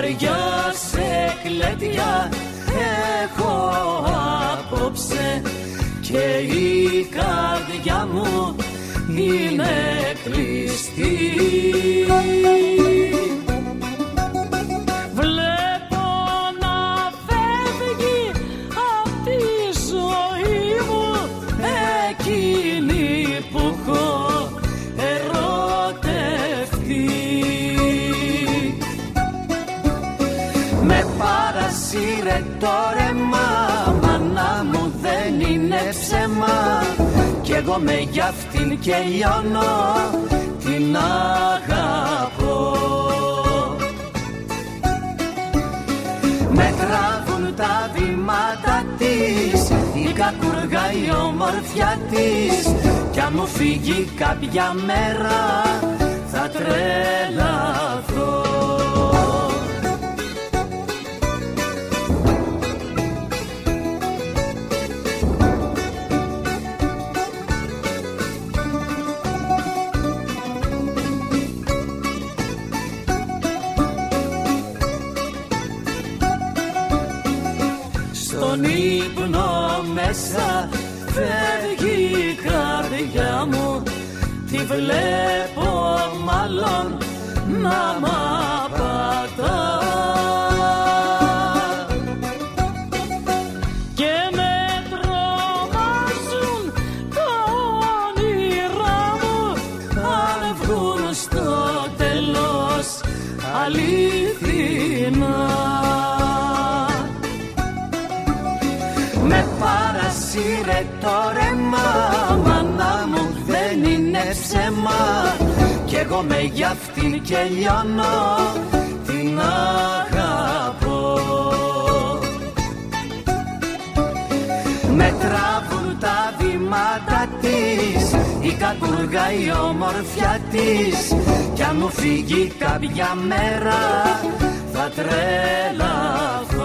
βαριά σε κλέτια έχω απόψε και η καρδιά μου είναι κλειστή. Παρασύρε το ρεμά μάνα μου δεν είναι ψέμα. Κι εγώ με για αυτήν και λιώνω την αγαπώ. Με τράβουν τα βήματα της Η κακουργά η ομορφιά της. Κι αν μου φύγει κάποια μέρα Στον ύπνο μέσα. Φεύγει η καρδιά μου. Τη βλέπω μάλλον να μ' απατά. Και παρασύρε το ρέμα Μάνα μου δεν είναι ψέμα. Κι εγώ με για αυτήν και λιώνω Την αγαπώ. Με τράβουν τα βήματα της Η κακουργά η ομορφιά της. Κι αν μου φύγει κάποια μέρα Θα τρελαθώ Θα τρελαθώ